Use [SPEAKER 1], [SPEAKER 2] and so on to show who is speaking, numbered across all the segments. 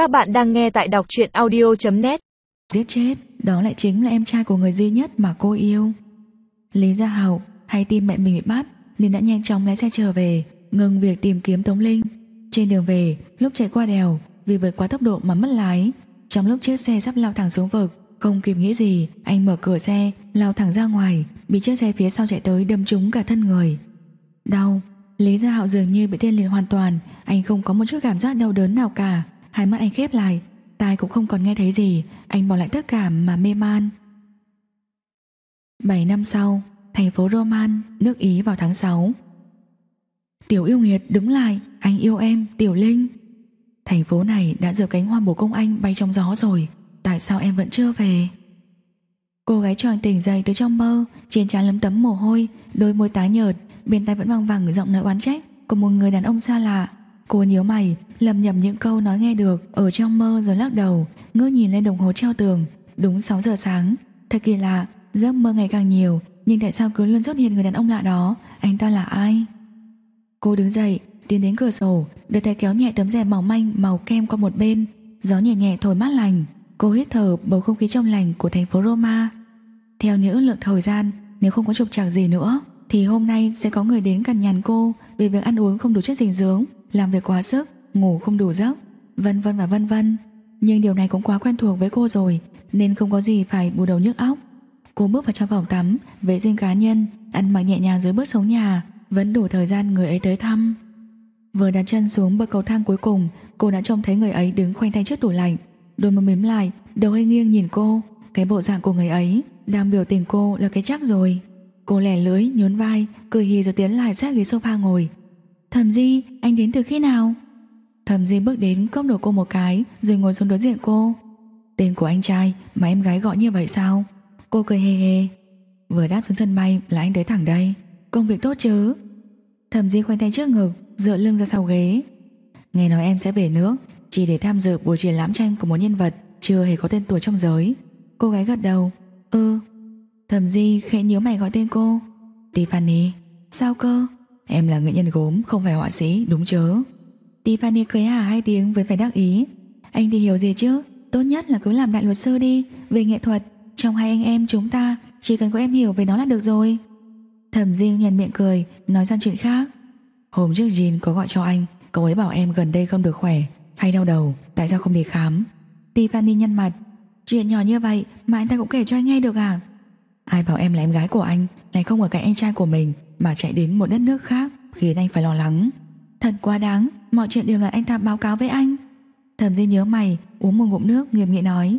[SPEAKER 1] Các bạn đang nghe tại đọc truyện audio.net
[SPEAKER 2] Giết chết, đó lại chính là em trai của người duy nhất mà cô yêu. Lý Gia Hảo hay tin mẹ mình bị bắt nên đã nhanh chóng lái xe trở về, ngừng việc tìm kiếm Tống Linh. Trên đường về, lúc chạy qua đèo, vì vượt quá tốc độ mà mất lái. Trong lúc chiếc xe sắp lao thẳng xuống vực, không kịp nghĩ gì, anh mở cửa xe, lao thẳng ra ngoài, bị chiếc xe phía sau chạy tới đâm trúng cả thân người. Đau, Lý Gia Hạo dường như bị tiên liệt hoàn toàn, anh không có một chút cảm giác đau đớn nào cả, hai mắt anh khép lại, tai cũng không còn nghe thấy gì, anh bỏ lại tất cả mà mê man. 7 năm sau, thành phố Roman, nước Ý vào tháng 6. Tiểu yêu nghiệt đứng lại, anh yêu em, Tiểu Linh. Thành phố này đã giờ cánh hoa bổ công anh bay trong gió rồi, tại sao em vẫn chưa về? Cô gái tròn tỉnh dậy từ trong mơ, trên trán lấm tấm mồ hôi, đôi môi tái nhợt, bên tai vẫn vang vẳng giọng nói oán trách của một người đàn ông xa lạ. Cô nhíu mày, lầm nhầm những câu nói nghe được ở trong mơ rồi lắc đầu, ngước nhìn lên đồng hồ treo tường, đúng 6 giờ sáng. Thật kỳ lạ, giấc mơ ngày càng nhiều, nhưng tại sao cứ luôn xuất hiện người đàn ông lạ đó, anh ta là ai? Cô đứng dậy, tiến đến cửa sổ, đưa tay kéo nhẹ tấm rèm mỏng manh màu kem qua một bên, gió nhẹ nhẹ thổi mát lành. Cô hít thở bầu không khí trong lành của thành phố Roma. Theo những lượng thời gian, nếu không có trục trặc gì nữa, thì hôm nay sẽ có người đến cằn nhằn cô về việc ăn uống không đủ chất dinh dưỡng, làm việc quá sức, ngủ không đủ giấc, vân vân và vân vân. Nhưng điều này cũng quá quen thuộc với cô rồi, nên không có gì phải bù đầu nhức óc. Cô bước vào trong phòng tắm, vệ sinh cá nhân, ăn mặc nhẹ nhàng dưới bước sống nhà, vẫn đủ thời gian người ấy tới thăm. Vừa đặt chân xuống bậc cầu thang cuối cùng, cô đã trông thấy người ấy đứng khoanh tay trước tủ lạnh, đôi môi mím lại, đầu hơi nghiêng nhìn cô, cái bộ dạng của người ấy đang biểu tình cô là cái chắc rồi. Cô lẻ lưới, nhún vai, cười hì rồi tiến lại sát ghế sofa ngồi. Thầm Di, anh đến từ khi nào? Thầm Di bước đến cốc đầu cô một cái rồi ngồi xuống đối diện cô. Tên của anh trai mà em gái gọi như vậy sao? Cô cười hề hề. Vừa đáp xuống sân bay là anh tới thẳng đây. Công việc tốt chứ? Thầm Di khoanh tay trước ngực, dựa lưng ra sau ghế. Nghe nói em sẽ về nước, chỉ để tham dự buổi triển lãm tranh của một nhân vật chưa hề có tên tuổi trong giới. Cô gái gật đầu. Ừ. Thầm Di khẽ nhíu mày gọi tên cô. Tiffany. Sao cơ? Em là nghệ nhân gốm, không phải họa sĩ, đúng chớ? Tiffany cười hả hai tiếng với vẻ đắc ý. Anh thì hiểu gì chứ? Tốt nhất là cứ làm đại luật sư đi, về nghệ thuật. Trong hai anh em chúng ta, chỉ cần có em hiểu về nó là được rồi. Thẩm Di nhàn miệng cười, nói sang chuyện khác. Hôm trước Jean có gọi cho anh, cậu ấy bảo em gần đây không được khỏe, hay đau đầu, tại sao không đi khám? Tiffany nhăn mặt, chuyện nhỏ như vậy mà anh ta cũng kể cho anh nghe được à? Ai bảo em là em gái của anh, lại không ở cạnh anh trai của mình, mà chạy đến một đất nước khác, khiến anh phải lo lắng. Thật quá đáng, mọi chuyện đều là anh ta báo cáo với anh. Thẩm Di nhớ mày, uống một ngụm nước nghiêm nghị nói.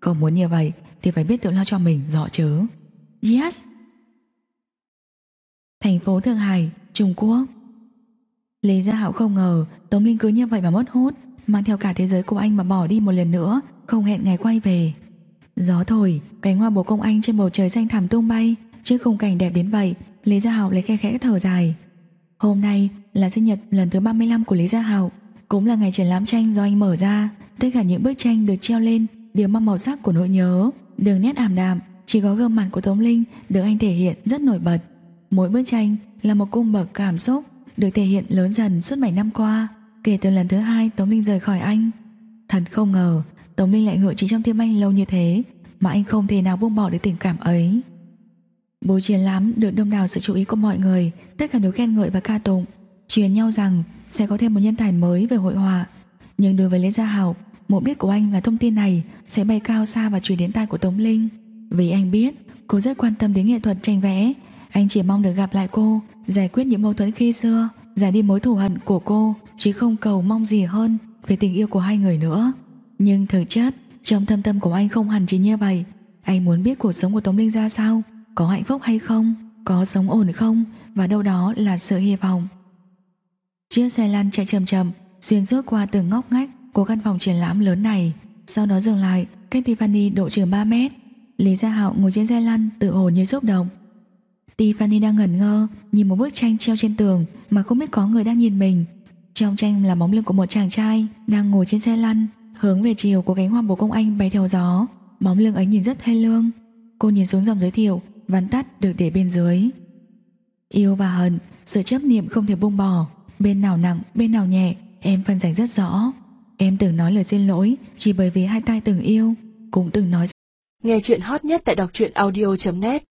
[SPEAKER 2] Không muốn như vậy thì phải biết tự lo cho mình, rõ chớ. Yes. Thành phố Thượng Hải, Trung Quốc. Lý Gia Hạo không ngờ Tống Linh cứ như vậy mà mất hút, mang theo cả thế giới của anh mà bỏ đi một lần nữa, không hẹn ngày quay về. Gió thổi, cánh hoa bồ công anh trên bầu trời xanh thẳm tung bay, trước khung cảnh đẹp đến vậy, Lý Gia Hạo lấy khe khẽ thở dài. Hôm nay là sinh nhật lần thứ 35 của Lý Gia Hạo, cũng là ngày triển lãm tranh do anh mở ra, tất cả những bức tranh được treo lên đều mang màu sắc của nỗi nhớ, đường nét ảm đạm, chỉ có gương mặt của Tống Linh được anh thể hiện rất nổi bật. Mỗi bức tranh là một cung bậc cảm xúc được thể hiện lớn dần suốt 7 năm qua, kể từ lần thứ hai Tống Linh rời khỏi anh. Thật không ngờ, Tống Linh lại ngựa chỉ trong tim anh lâu như thế, mà anh không thể nào buông bỏ được tình cảm ấy. bố triển lãm được đông đảo sự chú ý của mọi người, tất cả đều khen ngợi và ca tụng, truyền nhau rằng sẽ có thêm một nhân tài mới về hội họa. Nhưng đối với Lê Gia Hảo, mục đích của anh là thông tin này sẽ bay cao xa và truyền đến tai của Tống Linh. Vì anh biết cô rất quan tâm đến nghệ thuật tranh vẽ, anh chỉ mong được gặp lại cô, giải quyết những mâu thuẫn khi xưa, giải đi mối thù hận của cô, chứ không cầu mong gì hơn về tình yêu của hai người nữa. Nhưng thực chất, trong thâm tâm của anh không hẳn chỉ như vậy. Anh muốn biết cuộc sống của Tống Linh ra sao, có hạnh phúc hay không, có sống ổn không, và đâu đó là sự hy vọng. Chiếc xe lăn chạy chậm chậm, xuyên suốt qua từng ngóc ngách của căn phòng triển lãm lớn này, sau đó dừng lại cách Tiffany độ chừng 3 mét. Lý Gia Hạo ngồi trên xe lăn tự hồ như xúc động. Tiffany đang ngẩn ngơ nhìn một bức tranh treo trên tường mà không biết có người đang nhìn mình. Trong tranh là bóng lưng của một chàng trai đang ngồi trên xe lăn, hướng về chiều của cánh hoa bồ công anh bay theo gió. Bóng lưng ấy nhìn rất hay lương. Cô nhìn xuống dòng giới thiệu, vắn tắt được để bên dưới. Yêu và hận, sự chấp niệm không thể buông bỏ, bên nào nặng, bên nào nhẹ, em phân giải rất rõ. Em từng nói lời xin lỗi Chỉ bởi vì hai tay từng yêu Cũng từng nói
[SPEAKER 1] Nghe chuyện hot nhất tại đọc truyện audio.net